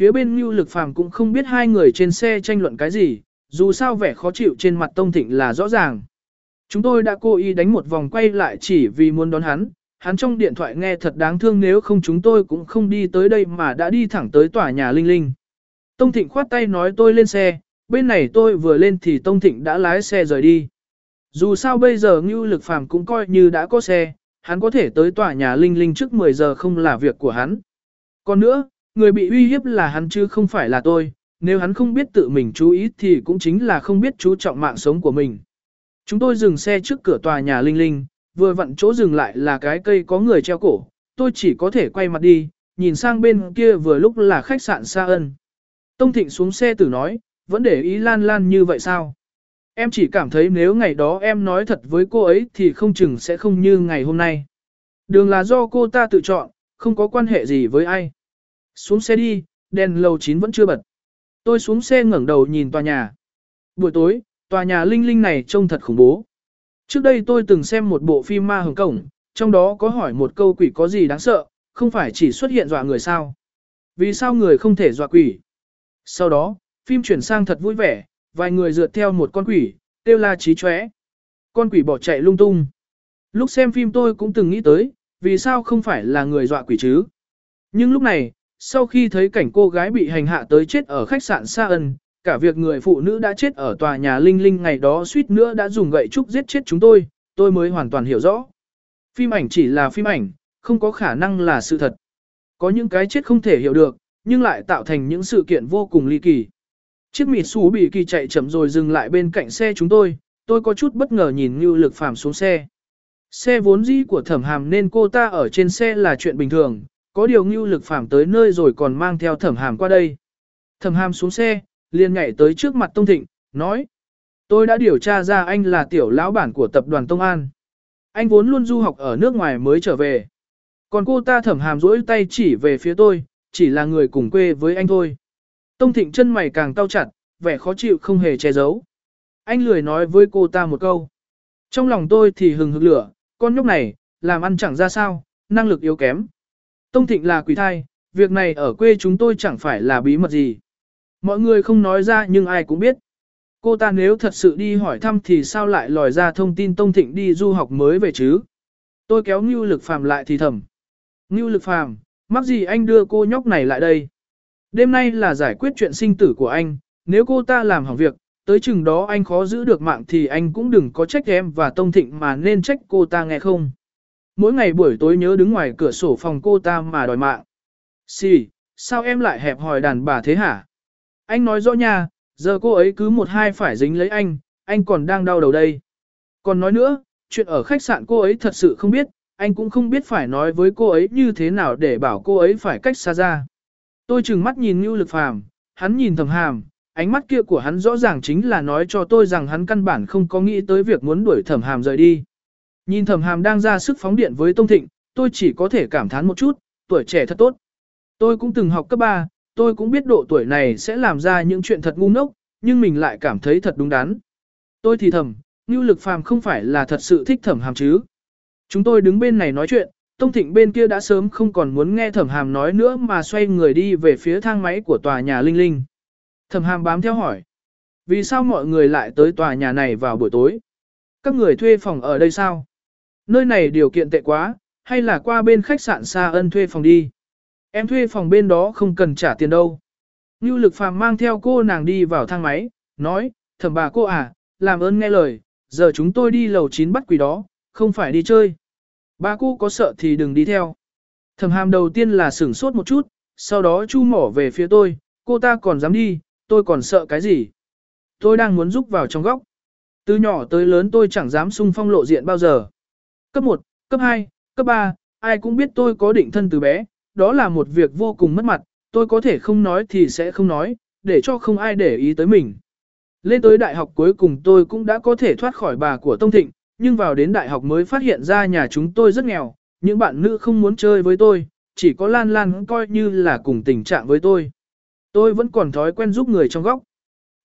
Phía bên Nưu Lực Phàm cũng không biết hai người trên xe tranh luận cái gì, dù sao vẻ khó chịu trên mặt Tông Thịnh là rõ ràng. Chúng tôi đã cố ý đánh một vòng quay lại chỉ vì muốn đón hắn, hắn trong điện thoại nghe thật đáng thương nếu không chúng tôi cũng không đi tới đây mà đã đi thẳng tới tòa nhà Linh Linh. Tông Thịnh khoát tay nói tôi lên xe, bên này tôi vừa lên thì Tông Thịnh đã lái xe rời đi. Dù sao bây giờ Ngưu Lực Phàm cũng coi như đã có xe, hắn có thể tới tòa nhà Linh Linh trước 10 giờ không là việc của hắn. Còn nữa, người bị uy hiếp là hắn chứ không phải là tôi, nếu hắn không biết tự mình chú ý thì cũng chính là không biết chú trọng mạng sống của mình. Chúng tôi dừng xe trước cửa tòa nhà Linh Linh, vừa vặn chỗ dừng lại là cái cây có người treo cổ, tôi chỉ có thể quay mặt đi, nhìn sang bên kia vừa lúc là khách sạn Sa Ân. Tông Thịnh xuống xe tử nói, vẫn để ý lan lan như vậy sao? Em chỉ cảm thấy nếu ngày đó em nói thật với cô ấy thì không chừng sẽ không như ngày hôm nay. Đường là do cô ta tự chọn, không có quan hệ gì với ai. Xuống xe đi, đèn lầu 9 vẫn chưa bật. Tôi xuống xe ngẩng đầu nhìn tòa nhà. Buổi tối, tòa nhà linh linh này trông thật khủng bố. Trước đây tôi từng xem một bộ phim ma hồng cổng, trong đó có hỏi một câu quỷ có gì đáng sợ, không phải chỉ xuất hiện dọa người sao. Vì sao người không thể dọa quỷ? Sau đó, phim chuyển sang thật vui vẻ, vài người rượt theo một con quỷ, kêu la trí chóe. Con quỷ bỏ chạy lung tung. Lúc xem phim tôi cũng từng nghĩ tới, vì sao không phải là người dọa quỷ chứ? Nhưng lúc này, sau khi thấy cảnh cô gái bị hành hạ tới chết ở khách sạn Sa Ân, cả việc người phụ nữ đã chết ở tòa nhà Linh Linh ngày đó suýt nữa đã dùng gậy trúc giết chết chúng tôi, tôi mới hoàn toàn hiểu rõ. Phim ảnh chỉ là phim ảnh, không có khả năng là sự thật. Có những cái chết không thể hiểu được, nhưng lại tạo thành những sự kiện vô cùng ly kỳ. Chiếc mịt xú bị kỳ chạy chậm rồi dừng lại bên cạnh xe chúng tôi, tôi có chút bất ngờ nhìn như lực phàm xuống xe. Xe vốn dĩ của thẩm hàm nên cô ta ở trên xe là chuyện bình thường, có điều ngưu lực phàm tới nơi rồi còn mang theo thẩm hàm qua đây. Thẩm hàm xuống xe, liền nhảy tới trước mặt Tông Thịnh, nói. Tôi đã điều tra ra anh là tiểu lão bản của tập đoàn Tông An. Anh vốn luôn du học ở nước ngoài mới trở về. Còn cô ta thẩm hàm rỗi tay chỉ về phía tôi, chỉ là người cùng quê với anh thôi. Tông Thịnh chân mày càng cau chặt, vẻ khó chịu không hề che giấu. Anh lười nói với cô ta một câu. Trong lòng tôi thì hừng hực lửa, con nhóc này, làm ăn chẳng ra sao, năng lực yếu kém. Tông Thịnh là quỷ thai, việc này ở quê chúng tôi chẳng phải là bí mật gì. Mọi người không nói ra nhưng ai cũng biết. Cô ta nếu thật sự đi hỏi thăm thì sao lại lòi ra thông tin Tông Thịnh đi du học mới về chứ? Tôi kéo Ngưu Lực Phàm lại thì thầm. Ngưu Lực Phàm, mắc gì anh đưa cô nhóc này lại đây? Đêm nay là giải quyết chuyện sinh tử của anh, nếu cô ta làm hỏng việc, tới chừng đó anh khó giữ được mạng thì anh cũng đừng có trách em và Tông Thịnh mà nên trách cô ta nghe không. Mỗi ngày buổi tối nhớ đứng ngoài cửa sổ phòng cô ta mà đòi mạng. Xì, sao em lại hẹp hòi đàn bà thế hả? Anh nói rõ nha, giờ cô ấy cứ một hai phải dính lấy anh, anh còn đang đau đầu đây. Còn nói nữa, chuyện ở khách sạn cô ấy thật sự không biết, anh cũng không biết phải nói với cô ấy như thế nào để bảo cô ấy phải cách xa ra. Tôi chừng mắt nhìn Ngưu Lực Phàm, hắn nhìn thầm hàm, ánh mắt kia của hắn rõ ràng chính là nói cho tôi rằng hắn căn bản không có nghĩ tới việc muốn đuổi thẩm hàm rời đi. Nhìn thẩm hàm đang ra sức phóng điện với Tông Thịnh, tôi chỉ có thể cảm thán một chút, tuổi trẻ thật tốt. Tôi cũng từng học cấp 3, tôi cũng biết độ tuổi này sẽ làm ra những chuyện thật ngu ngốc, nhưng mình lại cảm thấy thật đúng đắn. Tôi thì thầm, Ngưu Lực Phàm không phải là thật sự thích thẩm hàm chứ. Chúng tôi đứng bên này nói chuyện, Tông Thịnh bên kia đã sớm không còn muốn nghe thẩm hàm nói nữa mà xoay người đi về phía thang máy của tòa nhà Linh Linh. Thẩm hàm bám theo hỏi. Vì sao mọi người lại tới tòa nhà này vào buổi tối? Các người thuê phòng ở đây sao? Nơi này điều kiện tệ quá, hay là qua bên khách sạn xa ân thuê phòng đi? Em thuê phòng bên đó không cần trả tiền đâu. Như lực phàm mang theo cô nàng đi vào thang máy, nói, thẩm bà cô à, làm ơn nghe lời, giờ chúng tôi đi lầu 9 bắt quỷ đó, không phải đi chơi. Bà cô có sợ thì đừng đi theo. Thẩm hàm đầu tiên là sửng sốt một chút, sau đó chu mỏ về phía tôi, cô ta còn dám đi, tôi còn sợ cái gì. Tôi đang muốn rúc vào trong góc. Từ nhỏ tới lớn tôi chẳng dám sung phong lộ diện bao giờ. Cấp 1, cấp 2, cấp 3, ai cũng biết tôi có định thân từ bé, đó là một việc vô cùng mất mặt, tôi có thể không nói thì sẽ không nói, để cho không ai để ý tới mình. Lên tới đại học cuối cùng tôi cũng đã có thể thoát khỏi bà của Tông Thịnh, nhưng vào đến đại học mới phát hiện ra nhà chúng tôi rất nghèo, những bạn nữ không muốn chơi với tôi, chỉ có Lan Lan coi như là cùng tình trạng với tôi. Tôi vẫn còn thói quen giúp người trong góc.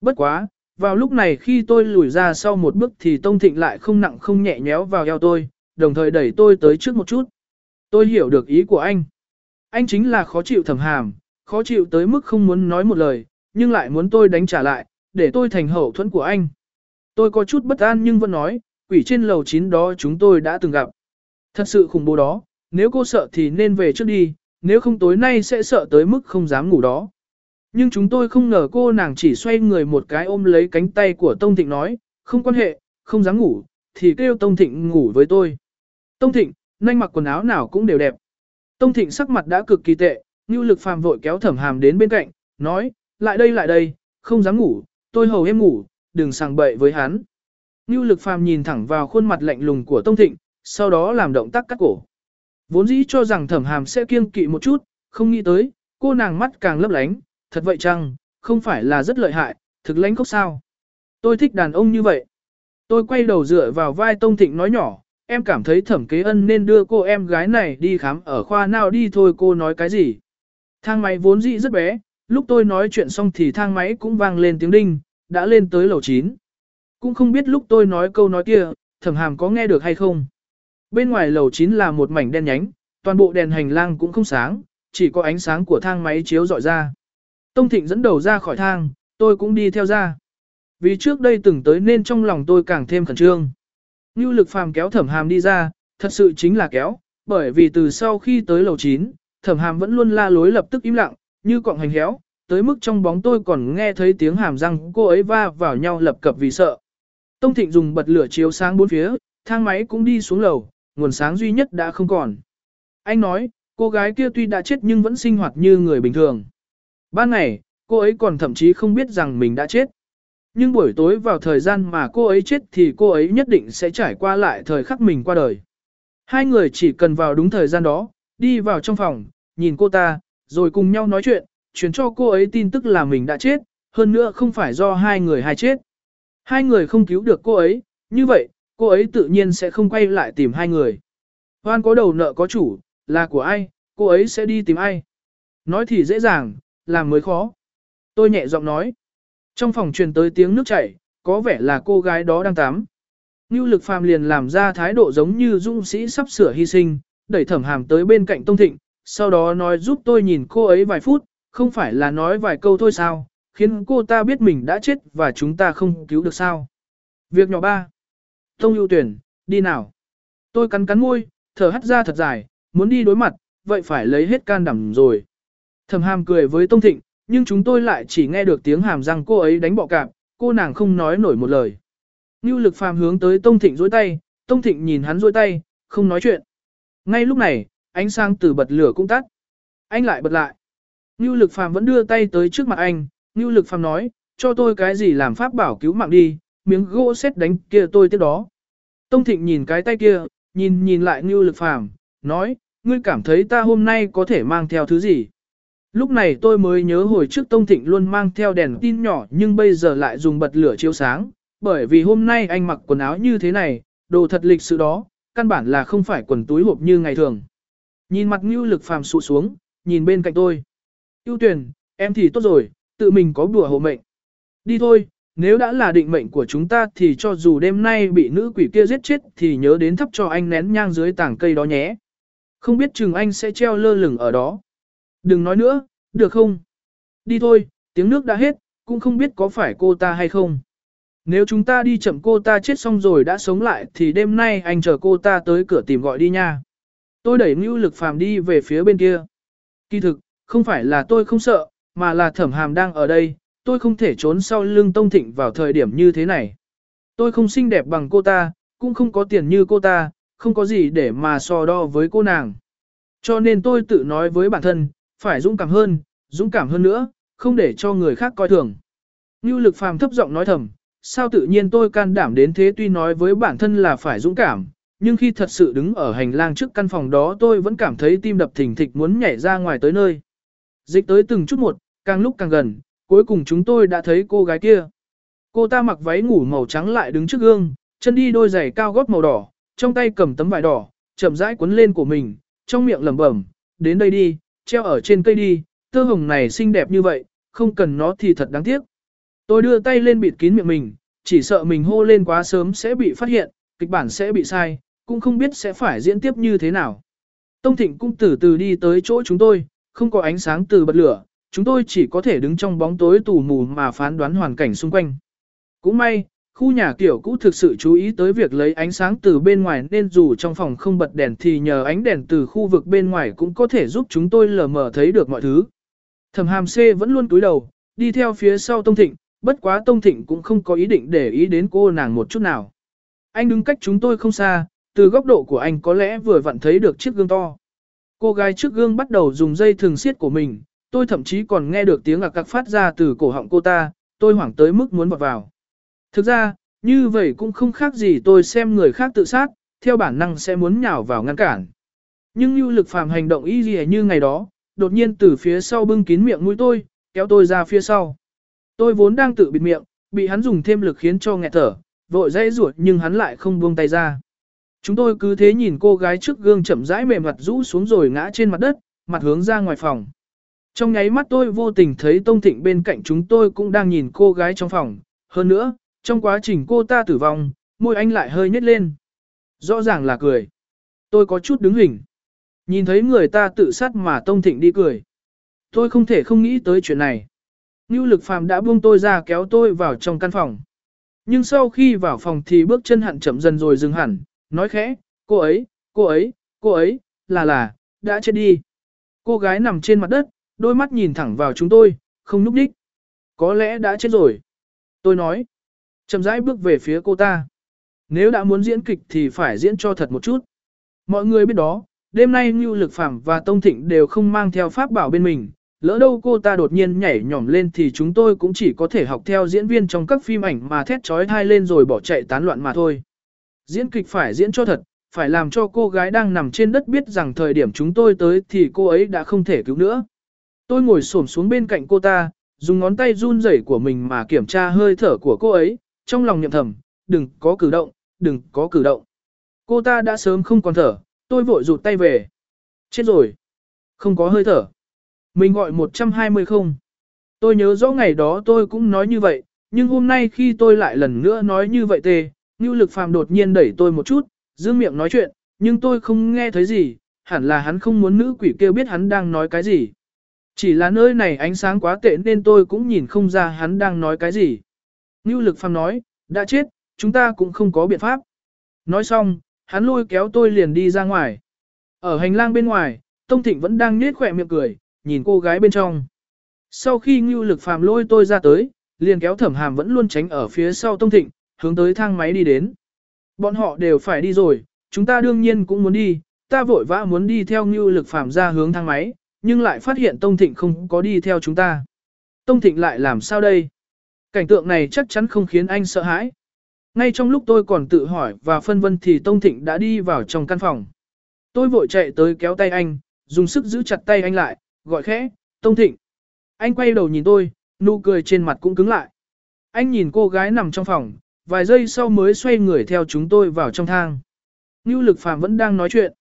Bất quá, vào lúc này khi tôi lùi ra sau một bước thì Tông Thịnh lại không nặng không nhẹ nhéo vào eo tôi, đồng thời đẩy tôi tới trước một chút. Tôi hiểu được ý của anh. Anh chính là khó chịu thầm hàm, khó chịu tới mức không muốn nói một lời, nhưng lại muốn tôi đánh trả lại, để tôi thành hậu thuẫn của anh. Tôi có chút bất an nhưng vẫn nói, quỷ trên lầu 9 đó chúng tôi đã từng gặp. Thật sự khủng bố đó, nếu cô sợ thì nên về trước đi, nếu không tối nay sẽ sợ tới mức không dám ngủ đó. Nhưng chúng tôi không ngờ cô nàng chỉ xoay người một cái ôm lấy cánh tay của Tông Thịnh nói, không quan hệ, không dám ngủ, thì kêu Tông Thịnh ngủ với tôi. Tông Thịnh, nhanh mặc quần áo nào cũng đều đẹp. Tông Thịnh sắc mặt đã cực kỳ tệ, Nưu Lực Phàm vội kéo Thẩm Hàm đến bên cạnh, nói, lại đây lại đây, không dám ngủ, tôi hầu em ngủ, đừng sàng bậy với hắn. Nưu Lực Phàm nhìn thẳng vào khuôn mặt lạnh lùng của Tông Thịnh, sau đó làm động tác cắt cổ. Vốn dĩ cho rằng Thẩm Hàm sẽ kiêng kỵ một chút, không nghĩ tới, cô nàng mắt càng lấp lánh, thật vậy chăng, không phải là rất lợi hại, thực lãnh cốc sao. Tôi thích đàn ông như vậy. Tôi quay đầu dựa vào vai Tông Thịnh nói nhỏ, em cảm thấy thẩm kế ân nên đưa cô em gái này đi khám ở khoa nào đi thôi cô nói cái gì. Thang máy vốn dĩ rất bé, lúc tôi nói chuyện xong thì thang máy cũng vang lên tiếng đinh, đã lên tới lầu 9. Cũng không biết lúc tôi nói câu nói kia, thẩm hàm có nghe được hay không. Bên ngoài lầu 9 là một mảnh đen nhánh, toàn bộ đèn hành lang cũng không sáng, chỉ có ánh sáng của thang máy chiếu dọi ra. Tông Thịnh dẫn đầu ra khỏi thang, tôi cũng đi theo ra. Vì trước đây từng tới nên trong lòng tôi càng thêm khẩn trương. Ngưu lực phàm kéo thẩm hàm đi ra, thật sự chính là kéo, bởi vì từ sau khi tới lầu 9, thẩm hàm vẫn luôn la lối lập tức im lặng, như cọng hành héo, tới mức trong bóng tôi còn nghe thấy tiếng hàm răng cô ấy va vào nhau lập cập vì sợ. Tông Thịnh dùng bật lửa chiếu sáng bốn phía, thang máy cũng đi xuống lầu, nguồn sáng duy nhất đã không còn. Anh nói, cô gái kia tuy đã chết nhưng vẫn sinh hoạt như người bình thường. Ban ngày, cô ấy còn thậm chí không biết rằng mình đã chết. Nhưng buổi tối vào thời gian mà cô ấy chết thì cô ấy nhất định sẽ trải qua lại thời khắc mình qua đời. Hai người chỉ cần vào đúng thời gian đó, đi vào trong phòng, nhìn cô ta, rồi cùng nhau nói chuyện, truyền cho cô ấy tin tức là mình đã chết, hơn nữa không phải do hai người hai chết. Hai người không cứu được cô ấy, như vậy, cô ấy tự nhiên sẽ không quay lại tìm hai người. Hoan có đầu nợ có chủ, là của ai, cô ấy sẽ đi tìm ai. Nói thì dễ dàng, làm mới khó. Tôi nhẹ giọng nói. Trong phòng truyền tới tiếng nước chảy, có vẻ là cô gái đó đang tắm. Ngưu lực phàm liền làm ra thái độ giống như dũng sĩ sắp sửa hy sinh, đẩy thẩm hàm tới bên cạnh Tông Thịnh, sau đó nói giúp tôi nhìn cô ấy vài phút, không phải là nói vài câu thôi sao, khiến cô ta biết mình đã chết và chúng ta không cứu được sao. Việc nhỏ ba. Tông ưu tuyển, đi nào. Tôi cắn cắn môi, thở hắt ra thật dài, muốn đi đối mặt, vậy phải lấy hết can đảm rồi. Thẩm hàm cười với Tông Thịnh, nhưng chúng tôi lại chỉ nghe được tiếng hàm răng cô ấy đánh bọ cạp, cô nàng không nói nổi một lời. Ngưu lực phàm hướng tới Tông Thịnh dối tay, Tông Thịnh nhìn hắn dối tay, không nói chuyện. Ngay lúc này, ánh sáng từ bật lửa cũng tắt. Anh lại bật lại. Ngưu lực phàm vẫn đưa tay tới trước mặt anh, Ngưu lực phàm nói, cho tôi cái gì làm pháp bảo cứu mạng đi, miếng gỗ xét đánh kia tôi tiếp đó. Tông Thịnh nhìn cái tay kia, nhìn nhìn lại Ngưu lực phàm, nói, ngươi cảm thấy ta hôm nay có thể mang theo thứ gì? Lúc này tôi mới nhớ hồi trước Tông Thịnh luôn mang theo đèn tin nhỏ nhưng bây giờ lại dùng bật lửa chiếu sáng, bởi vì hôm nay anh mặc quần áo như thế này, đồ thật lịch sự đó, căn bản là không phải quần túi hộp như ngày thường. Nhìn mặt Ngưu Lực phàm sụ xuống, nhìn bên cạnh tôi. Ưu tuyển, em thì tốt rồi, tự mình có đùa hộ mệnh. Đi thôi, nếu đã là định mệnh của chúng ta thì cho dù đêm nay bị nữ quỷ kia giết chết thì nhớ đến thắp cho anh nén nhang dưới tảng cây đó nhé. Không biết chừng anh sẽ treo lơ lửng ở đó. Đừng nói nữa, được không? Đi thôi, tiếng nước đã hết, cũng không biết có phải cô ta hay không. Nếu chúng ta đi chậm cô ta chết xong rồi đã sống lại thì đêm nay anh chờ cô ta tới cửa tìm gọi đi nha. Tôi đẩy Ngưu Lực Phàm đi về phía bên kia. Kỳ thực, không phải là tôi không sợ, mà là thẩm hàm đang ở đây, tôi không thể trốn sau lưng Tông Thịnh vào thời điểm như thế này. Tôi không xinh đẹp bằng cô ta, cũng không có tiền như cô ta, không có gì để mà so đo với cô nàng. Cho nên tôi tự nói với bản thân, phải dũng cảm hơn, dũng cảm hơn nữa, không để cho người khác coi thường. Như lực phàm thấp giọng nói thầm, sao tự nhiên tôi can đảm đến thế tuy nói với bản thân là phải dũng cảm, nhưng khi thật sự đứng ở hành lang trước căn phòng đó tôi vẫn cảm thấy tim đập thình thịch muốn nhảy ra ngoài tới nơi. Dịch tới từng chút một, càng lúc càng gần, cuối cùng chúng tôi đã thấy cô gái kia. Cô ta mặc váy ngủ màu trắng lại đứng trước gương, chân đi đôi giày cao gót màu đỏ, trong tay cầm tấm vải đỏ, chậm rãi quấn lên của mình, trong miệng lẩm bẩm, đến đây đi, treo ở trên cây đi, tơ hồng này xinh đẹp như vậy, không cần nó thì thật đáng tiếc. Tôi đưa tay lên bịt kín miệng mình, chỉ sợ mình hô lên quá sớm sẽ bị phát hiện, kịch bản sẽ bị sai, cũng không biết sẽ phải diễn tiếp như thế nào. Tông Thịnh cũng từ từ đi tới chỗ chúng tôi, không có ánh sáng từ bật lửa, chúng tôi chỉ có thể đứng trong bóng tối tù mù mà phán đoán hoàn cảnh xung quanh. Cũng may, khu nhà kiểu cũ thực sự chú ý tới việc lấy ánh sáng từ bên ngoài nên dù trong phòng không bật đèn thì nhờ ánh đèn từ khu vực bên ngoài cũng có thể giúp chúng tôi lờ mờ thấy được mọi thứ. Thẩm hàm C vẫn luôn cúi đầu, đi theo phía sau Tông Thịnh, bất quá Tông Thịnh cũng không có ý định để ý đến cô nàng một chút nào. Anh đứng cách chúng tôi không xa, từ góc độ của anh có lẽ vừa vặn thấy được chiếc gương to. Cô gái trước gương bắt đầu dùng dây thường siết của mình, tôi thậm chí còn nghe được tiếng ạc cạc phát ra từ cổ họng cô ta, tôi hoảng tới mức muốn bật vào. Thực ra, như vậy cũng không khác gì tôi xem người khác tự sát, theo bản năng sẽ muốn nhào vào ngăn cản. Nhưng như lực phàm hành động y gì như ngày đó, đột nhiên từ phía sau bưng kín miệng mũi tôi, kéo tôi ra phía sau. Tôi vốn đang tự bịt miệng, bị hắn dùng thêm lực khiến cho nghẹt thở, vội dãy ruột nhưng hắn lại không buông tay ra. Chúng tôi cứ thế nhìn cô gái trước gương chậm rãi mềm mặt rũ xuống rồi ngã trên mặt đất, mặt hướng ra ngoài phòng. Trong nháy mắt tôi vô tình thấy Tông Thịnh bên cạnh chúng tôi cũng đang nhìn cô gái trong phòng. Hơn nữa, trong quá trình cô ta tử vong, môi anh lại hơi nhếch lên. Rõ ràng là cười. Tôi có chút đứng hình. Nhìn thấy người ta tự sát mà Tông Thịnh đi cười. Tôi không thể không nghĩ tới chuyện này. Ngưu lực phàm đã buông tôi ra kéo tôi vào trong căn phòng. Nhưng sau khi vào phòng thì bước chân hẳn chậm dần rồi dừng hẳn, nói khẽ, cô ấy, cô ấy, cô ấy, là là, đã chết đi. Cô gái nằm trên mặt đất, đôi mắt nhìn thẳng vào chúng tôi, không núp đích. Có lẽ đã chết rồi. Tôi nói, chậm rãi bước về phía cô ta. Nếu đã muốn diễn kịch thì phải diễn cho thật một chút. Mọi người biết đó, đêm nay Ngưu Lực Phạm và Tông Thịnh đều không mang theo pháp bảo bên mình. Lỡ đâu cô ta đột nhiên nhảy nhỏm lên thì chúng tôi cũng chỉ có thể học theo diễn viên trong các phim ảnh mà thét trói thai lên rồi bỏ chạy tán loạn mà thôi. Diễn kịch phải diễn cho thật, phải làm cho cô gái đang nằm trên đất biết rằng thời điểm chúng tôi tới thì cô ấy đã không thể cứu nữa. Tôi ngồi xổm xuống bên cạnh cô ta, dùng ngón tay run rẩy của mình mà kiểm tra hơi thở của cô ấy, trong lòng nhậm thầm, đừng có cử động, đừng có cử động. Cô ta đã sớm không còn thở, tôi vội rụt tay về. Chết rồi. Không có hơi thở. Mình gọi 120 không. Tôi nhớ rõ ngày đó tôi cũng nói như vậy, nhưng hôm nay khi tôi lại lần nữa nói như vậy tê, Ngưu lực phàm đột nhiên đẩy tôi một chút, giữ miệng nói chuyện, nhưng tôi không nghe thấy gì, hẳn là hắn không muốn nữ quỷ kêu biết hắn đang nói cái gì. Chỉ là nơi này ánh sáng quá tệ nên tôi cũng nhìn không ra hắn đang nói cái gì. Ngưu lực phàm nói, đã chết, chúng ta cũng không có biện pháp. Nói xong, hắn lôi kéo tôi liền đi ra ngoài. Ở hành lang bên ngoài, Tông Thịnh vẫn đang nhếch khỏe miệng cười, nhìn cô gái bên trong. Sau khi Ngưu lực phàm lôi tôi ra tới, liền kéo thẩm hàm vẫn luôn tránh ở phía sau Tông Thịnh, hướng tới thang máy đi đến. Bọn họ đều phải đi rồi, chúng ta đương nhiên cũng muốn đi, ta vội vã muốn đi theo Ngưu lực phàm ra hướng thang máy, nhưng lại phát hiện Tông Thịnh không có đi theo chúng ta. Tông Thịnh lại làm sao đây? Cảnh tượng này chắc chắn không khiến anh sợ hãi. Ngay trong lúc tôi còn tự hỏi và phân vân thì Tông Thịnh đã đi vào trong căn phòng. Tôi vội chạy tới kéo tay anh, dùng sức giữ chặt tay anh lại, gọi khẽ, Tông Thịnh. Anh quay đầu nhìn tôi, nụ cười trên mặt cũng cứng lại. Anh nhìn cô gái nằm trong phòng, vài giây sau mới xoay người theo chúng tôi vào trong thang. Ngưu lực phàm vẫn đang nói chuyện.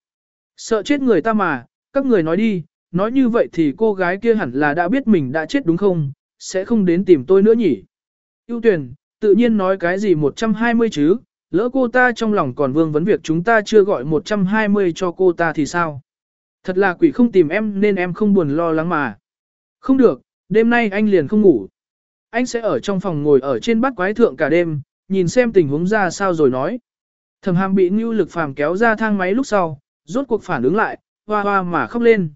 Sợ chết người ta mà, các người nói đi, nói như vậy thì cô gái kia hẳn là đã biết mình đã chết đúng không, sẽ không đến tìm tôi nữa nhỉ. Ưu tuyển, tự nhiên nói cái gì 120 chứ, lỡ cô ta trong lòng còn vương vấn việc chúng ta chưa gọi 120 cho cô ta thì sao. Thật là quỷ không tìm em nên em không buồn lo lắng mà. Không được, đêm nay anh liền không ngủ. Anh sẽ ở trong phòng ngồi ở trên bát quái thượng cả đêm, nhìn xem tình huống ra sao rồi nói. Thẩm hàm bị ngưu lực phàm kéo ra thang máy lúc sau, rốt cuộc phản ứng lại, hoa hoa mà khóc lên.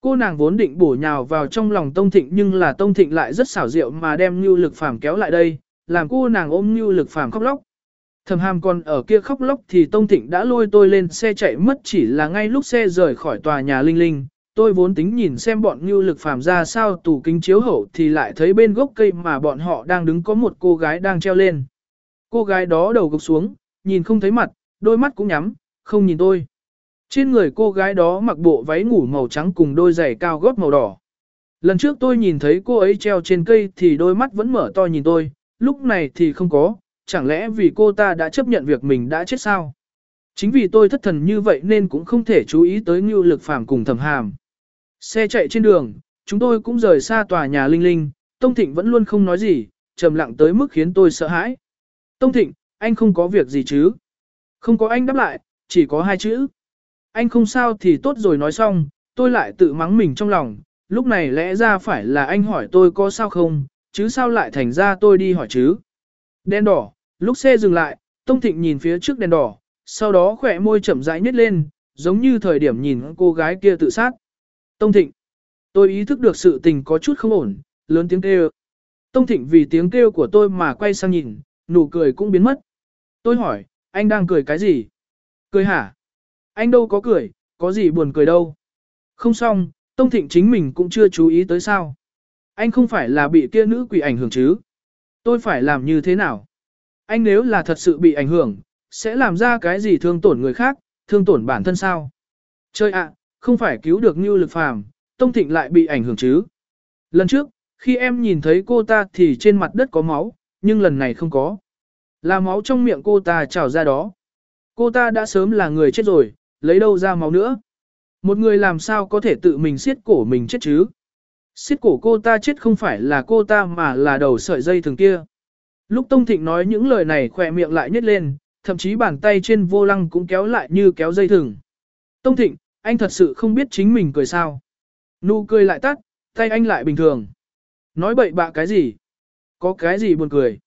Cô nàng vốn định bổ nhào vào trong lòng Tông Thịnh nhưng là Tông Thịnh lại rất xảo diệu mà đem ngưu lực phàm kéo lại đây, làm cô nàng ôm ngưu lực phàm khóc lóc. Thẩm hàm còn ở kia khóc lóc thì Tông Thịnh đã lôi tôi lên xe chạy mất chỉ là ngay lúc xe rời khỏi tòa nhà Linh Linh. Tôi vốn tính nhìn xem bọn ngưu lực phàm ra sao tủ kính chiếu hậu thì lại thấy bên gốc cây mà bọn họ đang đứng có một cô gái đang treo lên. Cô gái đó đầu gục xuống, nhìn không thấy mặt, đôi mắt cũng nhắm, không nhìn tôi. Trên người cô gái đó mặc bộ váy ngủ màu trắng cùng đôi giày cao gót màu đỏ. Lần trước tôi nhìn thấy cô ấy treo trên cây thì đôi mắt vẫn mở to nhìn tôi, lúc này thì không có, chẳng lẽ vì cô ta đã chấp nhận việc mình đã chết sao? Chính vì tôi thất thần như vậy nên cũng không thể chú ý tới ngưu lực phàm cùng thầm hàm. Xe chạy trên đường, chúng tôi cũng rời xa tòa nhà Linh Linh, Tông Thịnh vẫn luôn không nói gì, trầm lặng tới mức khiến tôi sợ hãi. Tông Thịnh, anh không có việc gì chứ? Không có anh đáp lại, chỉ có hai chữ. Anh không sao thì tốt rồi nói xong, tôi lại tự mắng mình trong lòng, lúc này lẽ ra phải là anh hỏi tôi có sao không, chứ sao lại thành ra tôi đi hỏi chứ. Đen đỏ, lúc xe dừng lại, Tông Thịnh nhìn phía trước đèn đỏ, sau đó khỏe môi chậm rãi nhếch lên, giống như thời điểm nhìn cô gái kia tự sát. Tông Thịnh, tôi ý thức được sự tình có chút không ổn, lớn tiếng kêu. Tông Thịnh vì tiếng kêu của tôi mà quay sang nhìn, nụ cười cũng biến mất. Tôi hỏi, anh đang cười cái gì? Cười hả? Anh đâu có cười, có gì buồn cười đâu. Không xong, Tông Thịnh chính mình cũng chưa chú ý tới sao. Anh không phải là bị kia nữ quỷ ảnh hưởng chứ. Tôi phải làm như thế nào? Anh nếu là thật sự bị ảnh hưởng, sẽ làm ra cái gì thương tổn người khác, thương tổn bản thân sao? Chơi ạ, không phải cứu được như lực phàm, Tông Thịnh lại bị ảnh hưởng chứ. Lần trước, khi em nhìn thấy cô ta thì trên mặt đất có máu, nhưng lần này không có. Là máu trong miệng cô ta trào ra đó. Cô ta đã sớm là người chết rồi, lấy đâu ra máu nữa. Một người làm sao có thể tự mình siết cổ mình chết chứ? Siết cổ cô ta chết không phải là cô ta mà là đầu sợi dây thường kia. Lúc Tông Thịnh nói những lời này khỏe miệng lại nhếch lên, thậm chí bàn tay trên vô lăng cũng kéo lại như kéo dây thừng. Tông Thịnh, anh thật sự không biết chính mình cười sao. Nụ cười lại tắt, tay anh lại bình thường. Nói bậy bạ cái gì? Có cái gì buồn cười?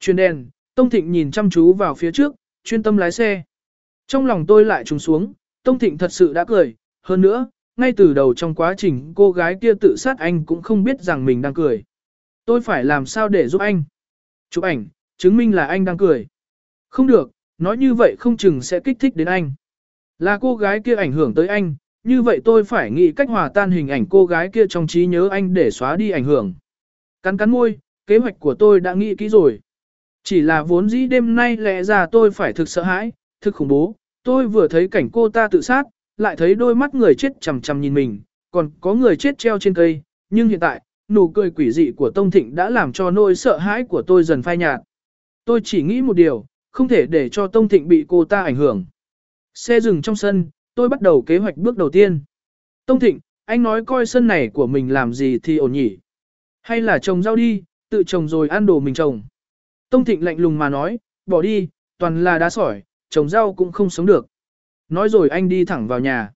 Chuyên đèn, Tông Thịnh nhìn chăm chú vào phía trước, chuyên tâm lái xe. Trong lòng tôi lại trùng xuống, Tông Thịnh thật sự đã cười, hơn nữa, ngay từ đầu trong quá trình cô gái kia tự sát anh cũng không biết rằng mình đang cười. Tôi phải làm sao để giúp anh? Chụp ảnh, chứng minh là anh đang cười. Không được, nói như vậy không chừng sẽ kích thích đến anh. Là cô gái kia ảnh hưởng tới anh, như vậy tôi phải nghĩ cách hòa tan hình ảnh cô gái kia trong trí nhớ anh để xóa đi ảnh hưởng. Cắn cắn môi, kế hoạch của tôi đã nghĩ kỹ rồi. Chỉ là vốn dĩ đêm nay lẽ ra tôi phải thực sợ hãi, thực khủng bố. Tôi vừa thấy cảnh cô ta tự sát, lại thấy đôi mắt người chết chằm chằm nhìn mình, còn có người chết treo trên cây. Nhưng hiện tại, nụ cười quỷ dị của Tông Thịnh đã làm cho nỗi sợ hãi của tôi dần phai nhạt. Tôi chỉ nghĩ một điều, không thể để cho Tông Thịnh bị cô ta ảnh hưởng. Xe dừng trong sân, tôi bắt đầu kế hoạch bước đầu tiên. Tông Thịnh, anh nói coi sân này của mình làm gì thì ổn nhỉ? Hay là trồng rau đi, tự trồng rồi ăn đồ mình trồng. Tông Thịnh lạnh lùng mà nói, bỏ đi, toàn là đá sỏi, trồng rau cũng không sống được. Nói rồi anh đi thẳng vào nhà.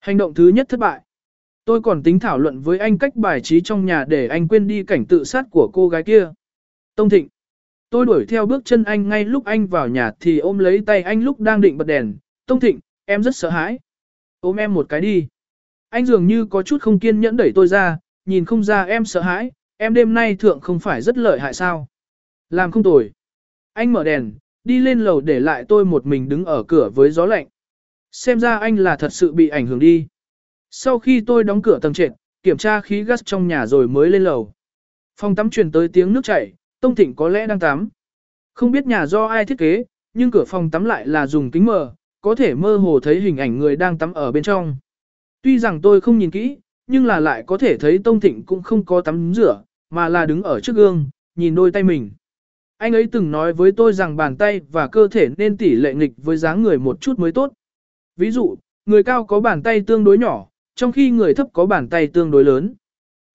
Hành động thứ nhất thất bại. Tôi còn tính thảo luận với anh cách bài trí trong nhà để anh quên đi cảnh tự sát của cô gái kia. Tông Thịnh. Tôi đuổi theo bước chân anh ngay lúc anh vào nhà thì ôm lấy tay anh lúc đang định bật đèn. Tông Thịnh, em rất sợ hãi. Ôm em một cái đi. Anh dường như có chút không kiên nhẫn đẩy tôi ra, nhìn không ra em sợ hãi, em đêm nay thượng không phải rất lợi hại sao. Làm không tồi. Anh mở đèn, đi lên lầu để lại tôi một mình đứng ở cửa với gió lạnh. Xem ra anh là thật sự bị ảnh hưởng đi. Sau khi tôi đóng cửa tầng trệt, kiểm tra khí gas trong nhà rồi mới lên lầu. Phòng tắm truyền tới tiếng nước chảy, Tông Thịnh có lẽ đang tắm. Không biết nhà do ai thiết kế, nhưng cửa phòng tắm lại là dùng kính mờ, có thể mơ hồ thấy hình ảnh người đang tắm ở bên trong. Tuy rằng tôi không nhìn kỹ, nhưng là lại có thể thấy Tông Thịnh cũng không có tắm rửa, mà là đứng ở trước gương, nhìn đôi tay mình. Anh ấy từng nói với tôi rằng bàn tay và cơ thể nên tỷ lệ nghịch với dáng người một chút mới tốt. Ví dụ, người cao có bàn tay tương đối nhỏ, trong khi người thấp có bàn tay tương đối lớn.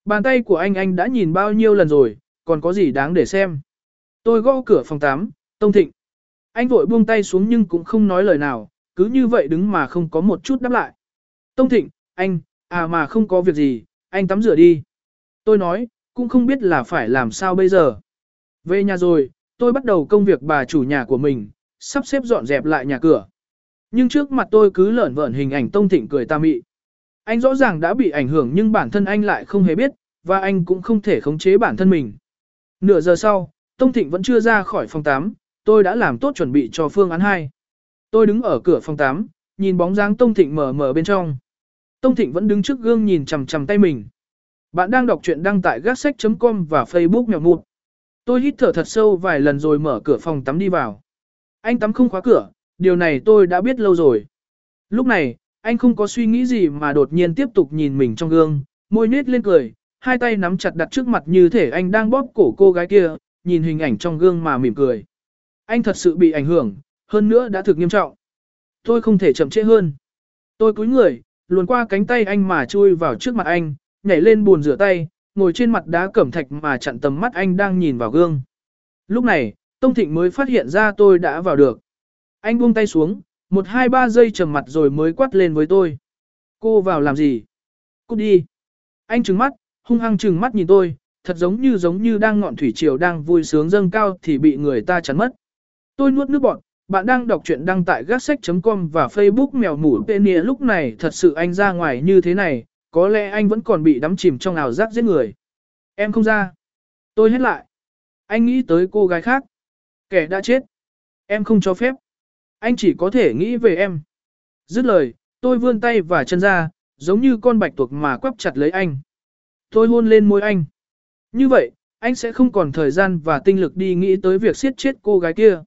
Bàn tay của anh anh đã nhìn bao nhiêu lần rồi, còn có gì đáng để xem. Tôi gõ cửa phòng 8, Tông Thịnh. Anh vội buông tay xuống nhưng cũng không nói lời nào, cứ như vậy đứng mà không có một chút đáp lại. Tông Thịnh, anh, à mà không có việc gì, anh tắm rửa đi. Tôi nói, cũng không biết là phải làm sao bây giờ. Về nhà rồi, tôi bắt đầu công việc bà chủ nhà của mình, sắp xếp dọn dẹp lại nhà cửa. Nhưng trước mặt tôi cứ lởn vởn hình ảnh Tông Thịnh cười ta mị. Anh rõ ràng đã bị ảnh hưởng nhưng bản thân anh lại không hề biết, và anh cũng không thể khống chế bản thân mình. Nửa giờ sau, Tông Thịnh vẫn chưa ra khỏi phòng 8, tôi đã làm tốt chuẩn bị cho phương án 2. Tôi đứng ở cửa phòng 8, nhìn bóng dáng Tông Thịnh mở mở bên trong. Tông Thịnh vẫn đứng trước gương nhìn chằm chằm tay mình. Bạn đang đọc truyện đăng tại gác.com và Facebook mèo mụt. Tôi hít thở thật sâu vài lần rồi mở cửa phòng tắm đi vào. Anh tắm không khóa cửa, điều này tôi đã biết lâu rồi. Lúc này, anh không có suy nghĩ gì mà đột nhiên tiếp tục nhìn mình trong gương, môi nết lên cười, hai tay nắm chặt đặt trước mặt như thể anh đang bóp cổ cô gái kia, nhìn hình ảnh trong gương mà mỉm cười. Anh thật sự bị ảnh hưởng, hơn nữa đã thực nghiêm trọng. Tôi không thể chậm trễ hơn. Tôi cúi người, luồn qua cánh tay anh mà chui vào trước mặt anh, nhảy lên buồn rửa tay, ngồi trên mặt đá cẩm thạch mà chặn tầm mắt anh đang nhìn vào gương. Lúc này, Tông Thịnh mới phát hiện ra tôi đã vào được. Anh buông tay xuống, một hai ba giây trầm mặt rồi mới quát lên với tôi. Cô vào làm gì? Cút đi. Anh trừng mắt, hung hăng trừng mắt nhìn tôi, thật giống như giống như đang ngọn thủy triều đang vui sướng dâng cao thì bị người ta chắn mất. Tôi nuốt nước bọt, bạn đang đọc truyện đăng tại gác.com và Facebook mèo mủ tên lúc này thật sự anh ra ngoài như thế này, có lẽ anh vẫn còn bị đắm chìm trong ảo giác giết người. Em không ra. Tôi hết lại. Anh nghĩ tới cô gái khác. Kẻ đã chết. Em không cho phép. Anh chỉ có thể nghĩ về em. Dứt lời, tôi vươn tay và chân ra, giống như con bạch tuộc mà quắp chặt lấy anh. Tôi hôn lên môi anh. Như vậy, anh sẽ không còn thời gian và tinh lực đi nghĩ tới việc siết chết cô gái kia.